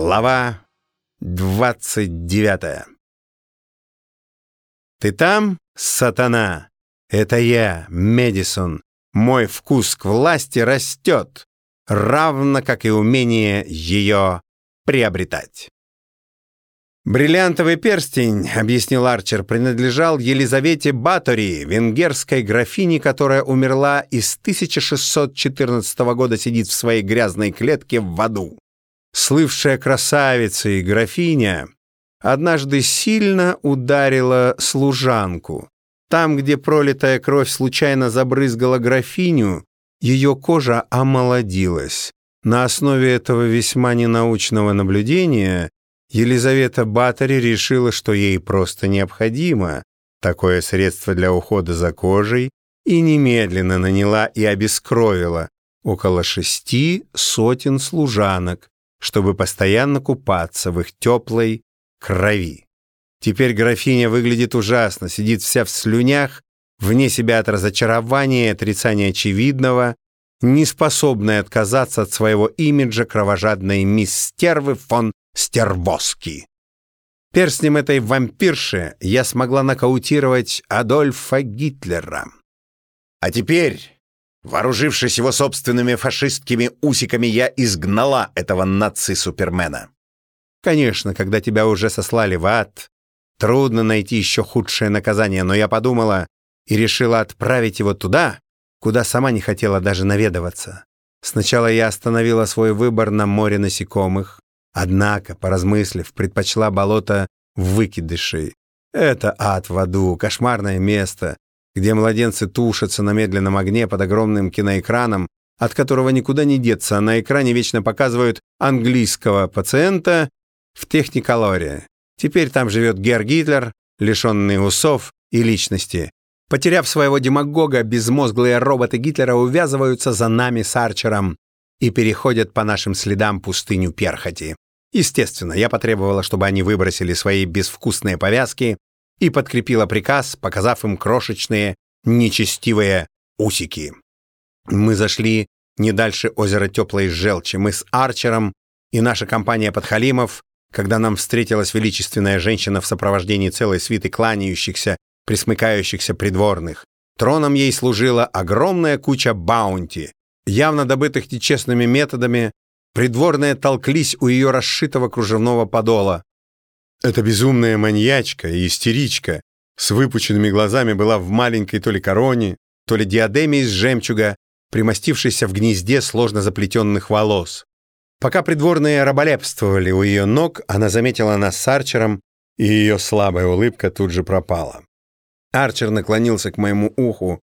Глава двадцать девятая «Ты там, сатана? Это я, Медисон. Мой вкус к власти растет, равно как и умение ее приобретать». «Бриллиантовый перстень, — объяснил Арчер, — принадлежал Елизавете Батори, венгерской графине, которая умерла и с 1614 года сидит в своей грязной клетке в аду. Слывшая красавица и графиня однажды сильно ударила служанку. Там, где пролитая кровь случайно забрызгала графиню, ее кожа омолодилась. На основе этого весьма ненаучного наблюдения Елизавета Баттери решила, что ей просто необходимо такое средство для ухода за кожей и немедленно наняла и обескровила около шести сотен служанок, чтобы постоянно купаться в их теплой крови. Теперь графиня выглядит ужасно, сидит вся в слюнях, вне себя от разочарования и отрицания очевидного, не способная отказаться от своего имиджа кровожадной мисс Стервы фон Стервоски. Перстнем этой вампирши я смогла нокаутировать Адольфа Гитлера. А теперь, вооружившись его собственными фашистскими усиками, я изгнала этого наци-супермена. Конечно, когда тебя уже сослали в ад, трудно найти еще худшее наказание, но я подумала и решила отправить его туда, куда сама не хотела даже наведываться. Сначала я остановила свой выбор на море насекомых, однако, поразмыслив, предпочла болото выкидышей. Это ад в аду, кошмарное место, где младенцы тушатся на медленном огне под огромным киноэкраном, от которого никуда не деться, а на экране вечно показывают английского пациента в техниколоре. Теперь там живет Гер Гитлер, лишенный усов и личности. Потеряв своего демагога, безмозглые роботы Гитлера увязываются за нами с Арчером и переходят по нашим следам пустыню перхоти. Естественно, я потребовала, чтобы они выбросили свои безвкусные повязки и подкрепила приказ, показав им крошечные, нечестивые усики. Мы зашли не дальше озера Теплой Желчи. Мы с Арчером и наша компания подхалимов, когда нам встретилась величественная женщина в сопровождении целой свиты кланяющихся присмыкающихся придворных. Троном ей служила огромная куча баунти, явно добытых нечестными методами, придворные толклись у ее расшитого кружевного подола. Эта безумная маньячка и истеричка с выпученными глазами была в маленькой то ли короне, то ли диадеме из жемчуга, примостившейся в гнезде сложно заплетенных волос. Пока придворные раболепствовали у ее ног, она заметила нас с Арчером, и ее слабая улыбка тут же пропала. Арчер наклонился к моему уху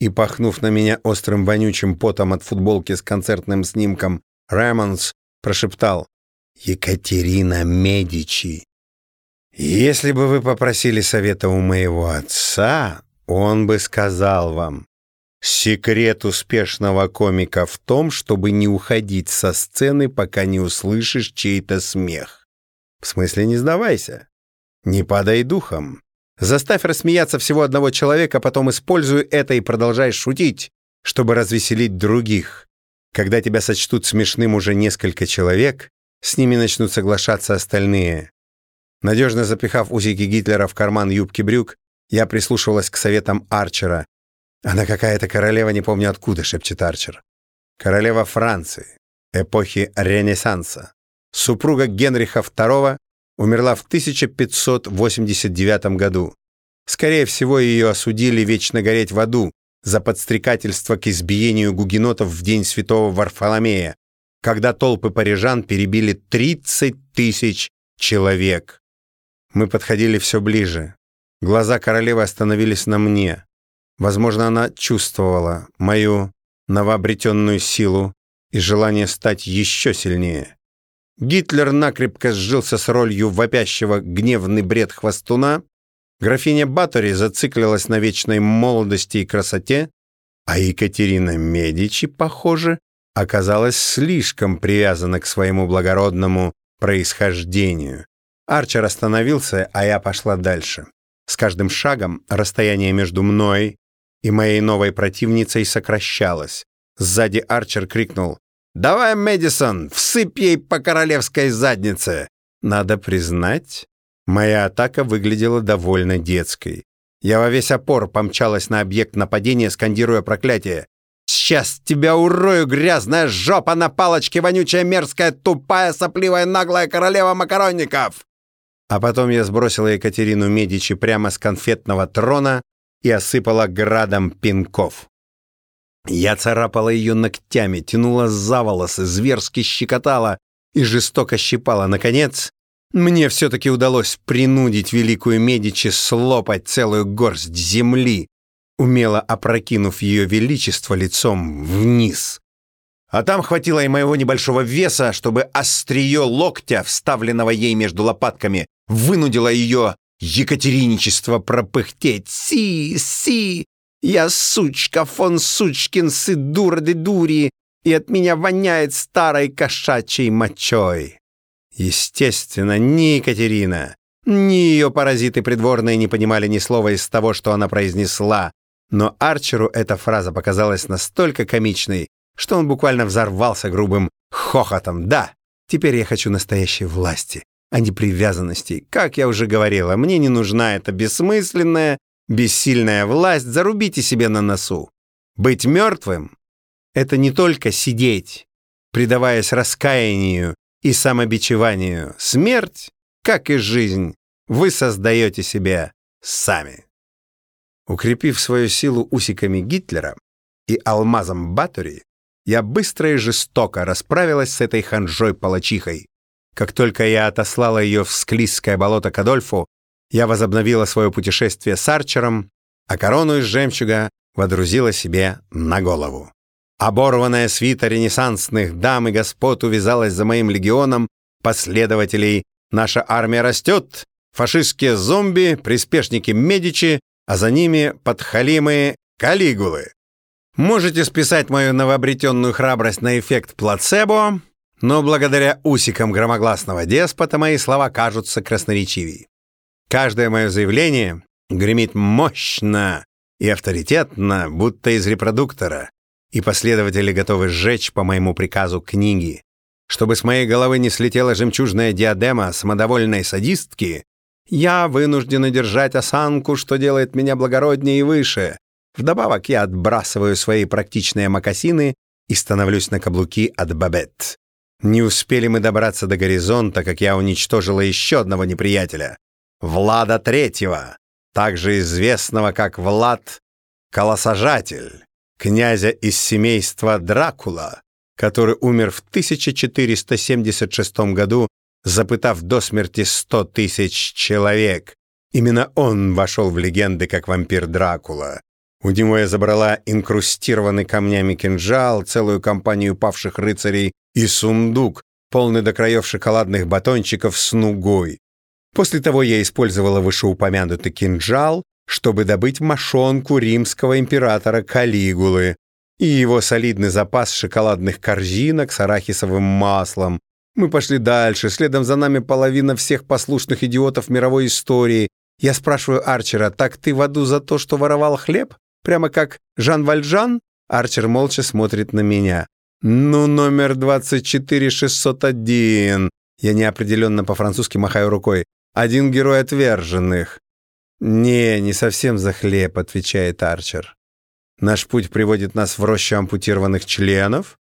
и, пахнув на меня острым вонючим потом от футболки с концертным снимком «Ремонс», прошептал «Екатерина Медичи». «Если бы вы попросили совета у моего отца, он бы сказал вам, секрет успешного комика в том, чтобы не уходить со сцены, пока не услышишь чей-то смех. В смысле, не сдавайся, не падай духом». Заставь рассмеяться всего одного человека, потом используй это и продолжай шутить, чтобы развеселить других. Когда тебя сочтут смешным уже несколько человек, с ними начнут соглашаться остальные. Надежно запихав усики Гитлера в карман юбки брюк, я прислушивалась к советам Арчера. «Она какая-то королева, не помню откуда», — шепчет Арчер. «Королева Франции, эпохи Ренессанса, супруга Генриха II умерла в 1589 году. Скорее всего, ее осудили вечно гореть в аду за подстрекательство к избиению гугенотов в день святого Варфоломея, когда толпы парижан перебили 30 тысяч человек. Мы подходили все ближе. Глаза королевы остановились на мне. Возможно, она чувствовала мою новообретенную силу и желание стать еще сильнее. Гитлер накрепко сжился с ролью вопящего гневный бред хвостуна, графиня Батори зациклилась на вечной молодости и красоте, а Екатерина Медичи, похоже, оказалась слишком привязана к своему благородному происхождению. Арчер остановился, а я пошла дальше. С каждым шагом расстояние между мной и моей новой противницей сокращалось. Сзади Арчер крикнул Давай, Мэдисон, всыпь ей по королевской заднице!» Надо признать, моя атака выглядела довольно детской. Я во весь опор помчалась на объект нападения, скандируя проклятие. «Сейчас тебя урою, грязная жопа на палочке, вонючая, мерзкая, тупая, сопливая, наглая королева макаронников!» А потом я сбросила Екатерину Медичи прямо с конфетного трона и осыпала градом пинков. Я царапала ее ногтями, тянула за волосы, зверски щекотала и жестоко щипала. Наконец, мне все-таки удалось принудить великую Медичи слопать целую горсть земли, умело опрокинув ее величество лицом вниз. А там хватило и моего небольшого веса, чтобы острие локтя, вставленного ей между лопатками, вынудило ее Екатериничество пропыхтеть. «Си, си! Я сучка, фон сучкин, сы дура де дури, и от меня воняет старой кошачьей мочой!» Естественно, ни Екатерина, ни ее паразиты придворные не понимали ни слова из того, что она произнесла, но Арчеру эта фраза показалась настолько комичной, что он буквально взорвался грубым хохотом. «Да, теперь я хочу настоящей власти, а не привязанностей. Как я уже говорила, мне не нужна эта бессмысленная, бессильная власть. Зарубите себе на носу. Быть мертвым — это не только сидеть, предаваясь раскаянию и самобичеванию. Смерть, как и жизнь, вы создаете себе сами. Укрепив свою силу усиками Гитлера и алмазом Батори, я быстро и жестоко расправилась с этой ханжой-палачихой, как только я отослала ее в склизкое болото к Адольфу, я возобновила свое путешествие с Арчером, а корону из жемчуга водрузила себе на голову. Оборванная свита ренессансных дам и господ увязалась за моим легионом последователей. Наша армия растет, фашистские зомби, приспешники Медичи, а за ними подхалимые Калигулы. Можете списать мою новообретенную храбрость на эффект плацебо, но благодаря усикам громогласного деспота мои слова кажутся красноречивее. Каждое мое заявление гремит мощно и авторитетно, будто из репродуктора, и последователи готовы сжечь по моему приказу книги. Чтобы с моей головы не слетела жемчужная диадема самодовольной садистки, я вынуждена держать осанку, что делает меня благороднее и выше. Вдобавок я отбрасываю свои практичные мокасины и становлюсь на каблуки от бабет. Не успели мы добраться до горизонта, как я уничтожила еще одного неприятеля. Влада Третьего, также известного как Влад Колосожатель, князя из семейства Дракула, который умер в 1476 году, запытав до смерти 100 тысяч человек. Именно он вошел в легенды как вампир Дракула. У него я забрала инкрустированный камнями кинжал, целую компанию павших рыцарей и сундук, полный до краев шоколадных батончиков с нугой. После того я использовала вышеупомянутый кинжал, чтобы добыть мошонку римского императора Калигулы и его солидный запас шоколадных корзинок с арахисовым маслом. Мы пошли дальше, следом за нами половина всех послушных идиотов мировой истории. Я спрашиваю Арчера, так ты в аду за то, что воровал хлеб? Прямо как Жан Вальжан? Арчер молча смотрит на меня. «Ну, номер 24601». Я неопределенно по-французски махаю рукой. «Один герой отверженных». «Не, не совсем за хлеб», — отвечает Арчер. «Наш путь приводит нас в рощу ампутированных членов,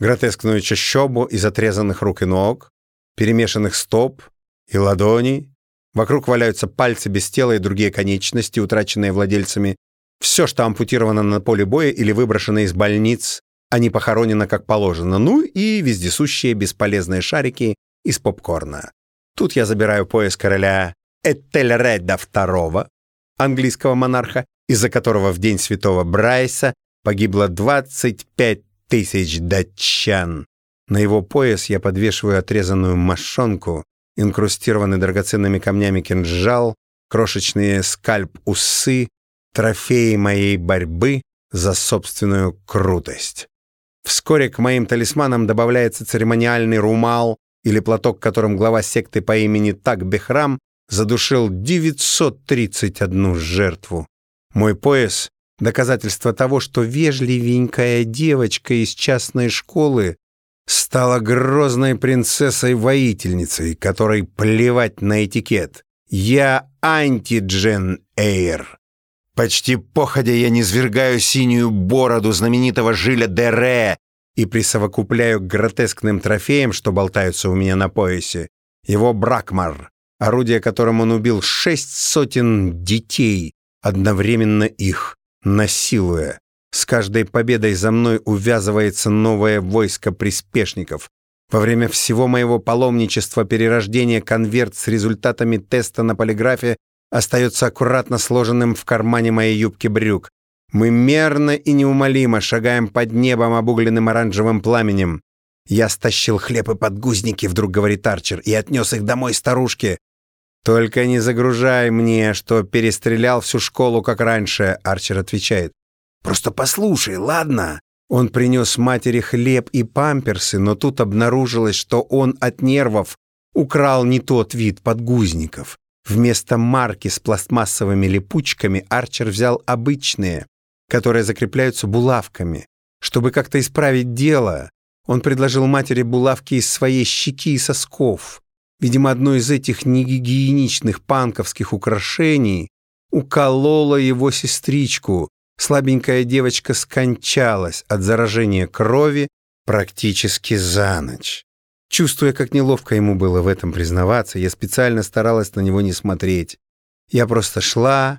гротескную чащобу из отрезанных рук и ног, перемешанных стоп и ладоней. Вокруг валяются пальцы без тела и другие конечности, утраченные владельцами. Все, что ампутировано на поле боя или выброшено из больниц, а не похоронено как положено, ну и вездесущие бесполезные шарики из попкорна. Тут я забираю пояс короля Этельреда II, английского монарха, из-за которого в день святого Брайса погибло 25 тысяч датчан. На его пояс я подвешиваю отрезанную мошонку, инкрустированный драгоценными камнями кинжал, крошечные скальп-усы, трофеи моей борьбы за собственную крутость. Вскоре к моим талисманам добавляется церемониальный румал или платок, которым глава секты по имени Так Бехрам задушил 931 жертву. Мой пояс — доказательство того, что вежливенькая девочка из частной школы стала грозной принцессой-воительницей, которой плевать на этикет. Я антиджен Эйр. Почти походя я низвергаю синюю бороду знаменитого Жиля Дере и присовокупляю к гротескным трофеям, что болтаются у меня на поясе, его Бракмар, орудие которым он убил шесть сотен детей, одновременно их насилуя. С каждой победой за мной увязывается новое войско приспешников. Во время всего моего паломничества перерождения конверт с результатами теста на полиграфе остается аккуратно сложенным в кармане моей юбки брюк. Мы мерно и неумолимо шагаем под небом, обугленным оранжевым пламенем. «Я стащил хлеб и подгузники», — вдруг говорит Арчер, и отнес их домой старушке. «Только не загружай мне, что перестрелял всю школу, как раньше», — Арчер отвечает. «Просто послушай, ладно?» Он принес матери хлеб и памперсы, но тут обнаружилось, что он от нервов украл не тот вид подгузников. Вместо марки с пластмассовыми липучками Арчер взял обычные, которые закрепляются булавками. Чтобы как-то исправить дело, он предложил матери булавки из своей щеки и сосков. Видимо, одно из этих негигиеничных панковских украшений укололо его сестричку. Слабенькая девочка скончалась от заражения крови практически за ночь. Чувствуя, как неловко ему было в этом признаваться, я специально старалась на него не смотреть. Я просто шла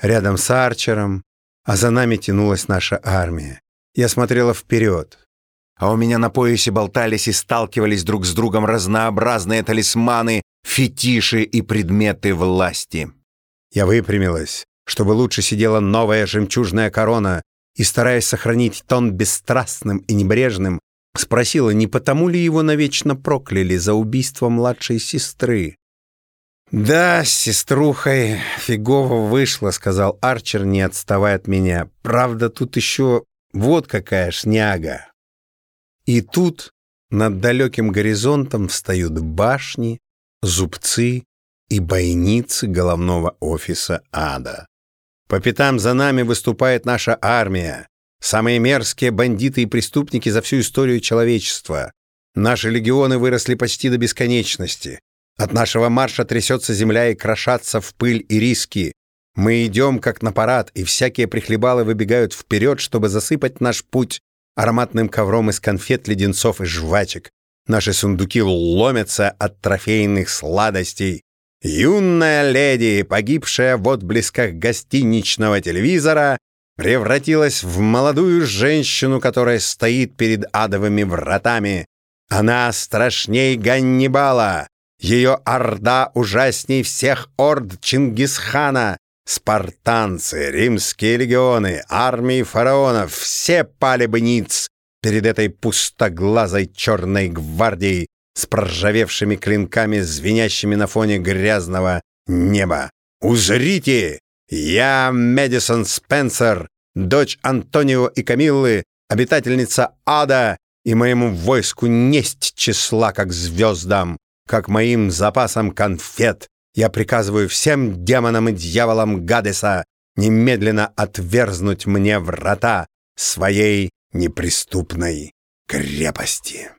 рядом с Арчером, а за нами тянулась наша армия. Я смотрела вперед. А у меня на поясе болтались и сталкивались друг с другом разнообразные талисманы, фетиши и предметы власти. Я выпрямилась, чтобы лучше сидела новая жемчужная корона, и, стараясь сохранить тон бесстрастным и небрежным, Спросила, не потому ли его навечно прокляли за убийство младшей сестры. «Да, с сеструхой фигово вышло», — сказал Арчер, не отставая от меня. «Правда, тут еще вот какая шняга». И тут над далеким горизонтом встают башни, зубцы и бойницы головного офиса ада. По пятам за нами выступает наша армия, Самые мерзкие бандиты и преступники за всю историю человечества. Наши легионы выросли почти до бесконечности. От нашего марша трясется земля и крошатся в пыль и риски. Мы идем как на парад, и всякие прихлебалы выбегают вперед, чтобы засыпать наш путь ароматным ковром из конфет, леденцов и жвачек. Наши сундуки ломятся от трофейных сладостей. Юная леди, погибшая в отблесках гостиничного телевизора, превратилась в молодую женщину, которая стоит перед адовыми вратами. Она страшней Ганнибала. Ее орда ужасней всех орд Чингисхана. Спартанцы, римские легионы, армии фараонов — все пали бы ниц перед этой пустоглазой черной гвардией с проржавевшими клинками, звенящими на фоне грязного неба. «Узрите! Я Мэдисон Спенсер, дочь Антонио и Камиллы, обитательница ада, и моему войску несть числа, как звездам, как моим запасам конфет. Я приказываю всем демонам и дьяволам Гадеса немедленно отверзнуть мне врата своей неприступной крепости.